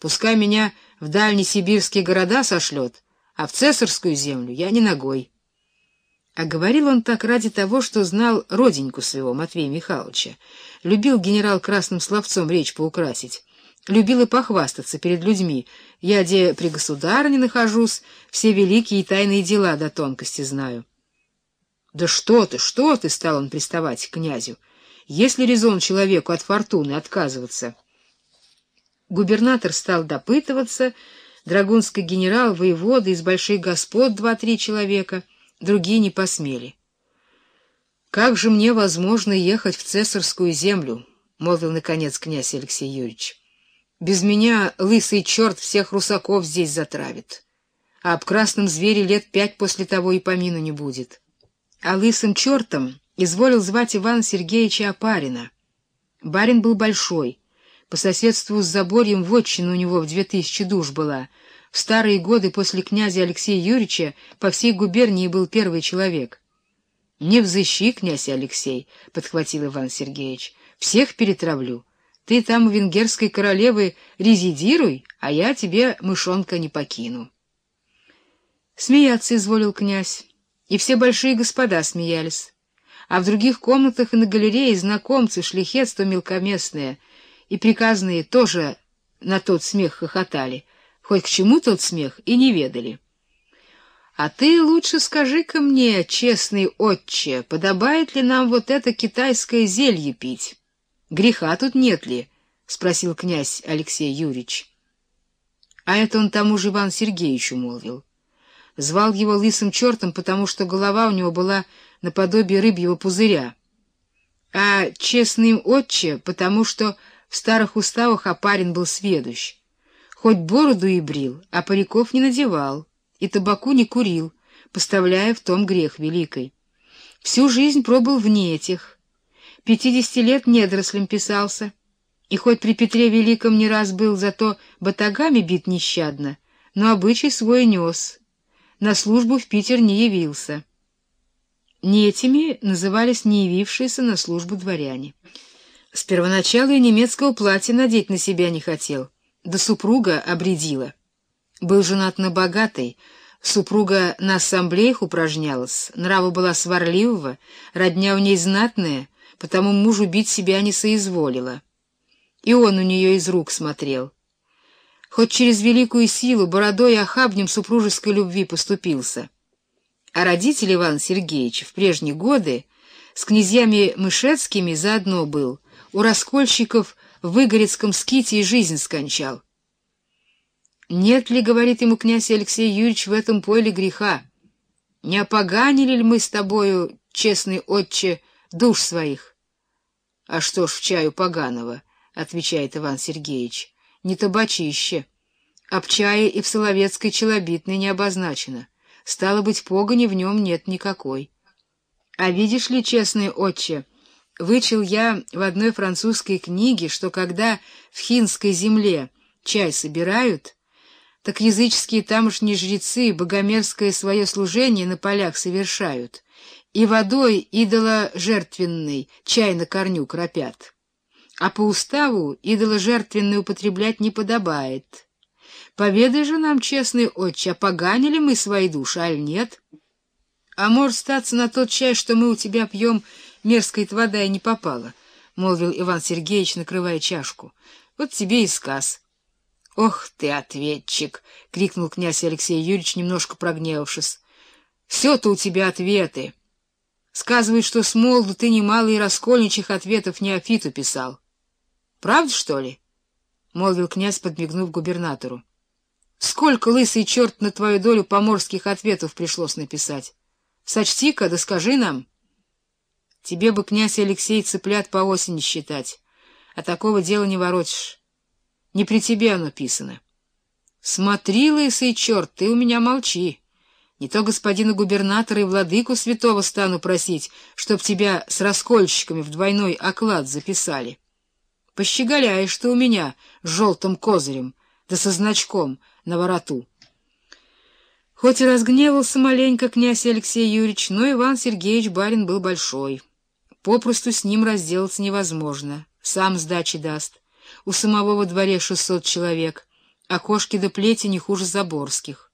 Пускай меня в дальние сибирские города сошлет, а в цесарскую землю я не ногой. А говорил он так ради того, что знал роденьку своего, Матвея Михайловича. Любил генерал красным словцом речь поукрасить. Любил и похвастаться перед людьми. Я, где при государне нахожусь, все великие и тайные дела до тонкости знаю. — Да что ты, что ты, — стал он приставать к князю. — Если резон человеку от фортуны отказываться? Губернатор стал допытываться, драгунский генерал, воевода, из больших господ два-три человека, другие не посмели. — Как же мне возможно ехать в цесарскую землю? — молвил, наконец, князь Алексей Юрьевич. — Без меня лысый черт всех русаков здесь затравит, а об красном звере лет пять после того и помину не будет. А лысым чертом изволил звать Ивана Сергеевича Апарина. Барин был большой, по соседству с Заборьем вотчина у него в две тысячи душ была. В старые годы после князя Алексея Юрьевича по всей губернии был первый человек. — Не взыщи, князь Алексей, — подхватил Иван Сергеевич, — всех перетравлю. Ты там у венгерской королевы резидируй, а я тебе мышонка не покину. Смеяться изволил князь и все большие господа смеялись. А в других комнатах и на галерее знакомцы, шляхетство мелкоместное и приказные тоже на тот смех хохотали, хоть к чему тот смех и не ведали. А ты лучше скажи-ка мне, честный отче, подобает ли нам вот это китайское зелье пить? Греха тут нет ли? — спросил князь Алексей Юрьевич. А это он тому же Иван Сергеевичу молвил. Звал его лысым чертом, потому что голова у него была наподобие рыбьего пузыря. А честным отче, потому что в старых уставах опарин был сведущ. Хоть бороду и брил, а париков не надевал, и табаку не курил, поставляя в том грех великой. Всю жизнь пробыл вне этих. Пятидесяти лет недорослем писался, и хоть при Петре Великом не раз был зато батагами бит нещадно, но обычай свой нес — на службу в Питер не явился. Не этими назывались не явившиеся на службу дворяне. С первоначала и немецкого платья надеть на себя не хотел, да супруга обредила. Был женат на богатой, супруга на ассамблеях упражнялась, нрава была сварливого, родня у ней знатная, потому мужу бить себя не соизволила. И он у нее из рук смотрел — хоть через великую силу бородой и охабнем супружеской любви поступился. А родитель Иван Сергеевич в прежние годы с князьями Мышецкими заодно был, у раскольщиков в Игорецком ските и жизнь скончал. «Нет ли, — говорит ему князь Алексей Юрьевич, — в этом поле греха? Не опоганили ли мы с тобою, честный отче, душ своих?» «А что ж в чаю поганого?» — отвечает Иван Сергеевич не табачище. Об чае и в Соловецкой челобитной не обозначено. Стало быть, погони в нем нет никакой. А видишь ли, честный отче, вычел я в одной французской книге, что когда в хинской земле чай собирают, так языческие тамошние жрецы богомерзкое свое служение на полях совершают, и водой идола жертвенной чай на корню кропят а по уставу идола жертвенный употреблять не подобает. Поведай же нам, честный отче, поганили мы свои души, аль нет? А может статься на тот чай, что мы у тебя пьем, мерзкая-то вода и не попала, — молвил Иван Сергеевич, накрывая чашку. — Вот тебе и сказ. — Ох ты, ответчик! — крикнул князь Алексей Юрьевич, немножко прогневавшись. — Все-то у тебя ответы. Сказывает, что с молоду ты немало и раскольничьих ответов неофиту писал. Правда, что ли? — молвил князь, подмигнув губернатору. — Сколько, лысый черт, на твою долю поморских ответов пришлось написать? Сочти-ка, да скажи нам. Тебе бы, князь Алексей, цыплят по осени считать, а такого дела не воротишь. Не при тебе оно писано. Смотри, лысый черт, ты у меня молчи. Не то господина губернатора и владыку святого стану просить, чтоб тебя с раскольщиками в двойной оклад записали. Пощеголяешь ты у меня с желтым козырем, да со значком на вороту. Хоть и разгневался маленько князь Алексей Юрьевич, но Иван Сергеевич барин был большой. Попросту с ним разделаться невозможно, сам сдачи даст. У самого во дворе шестьсот человек, а кошки да плети не хуже заборских.